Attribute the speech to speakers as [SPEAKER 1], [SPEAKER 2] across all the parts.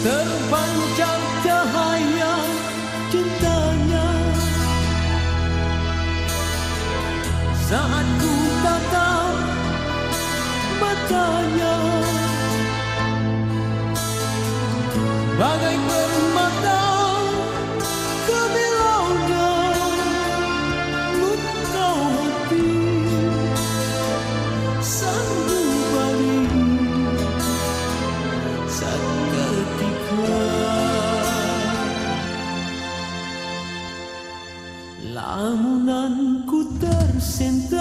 [SPEAKER 1] terpancar cahaya cintanya. Saat ku tatap matanya. Bagai absent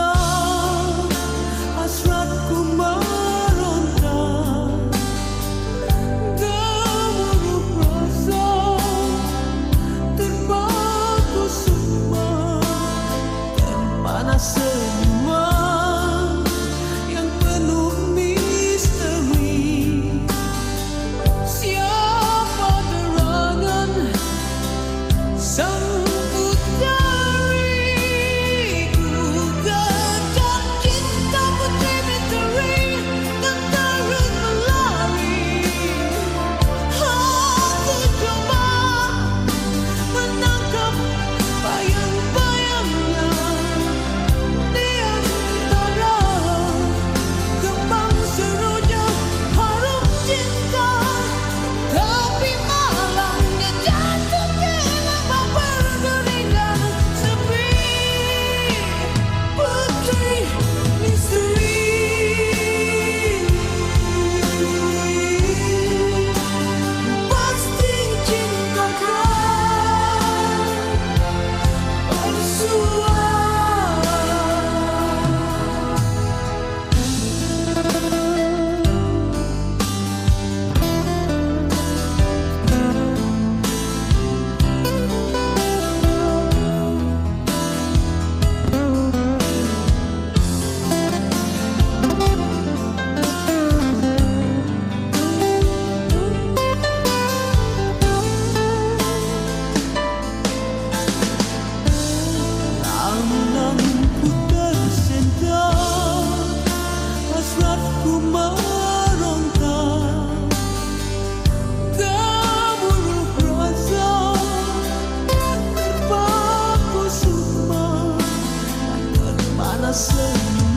[SPEAKER 1] nascendo.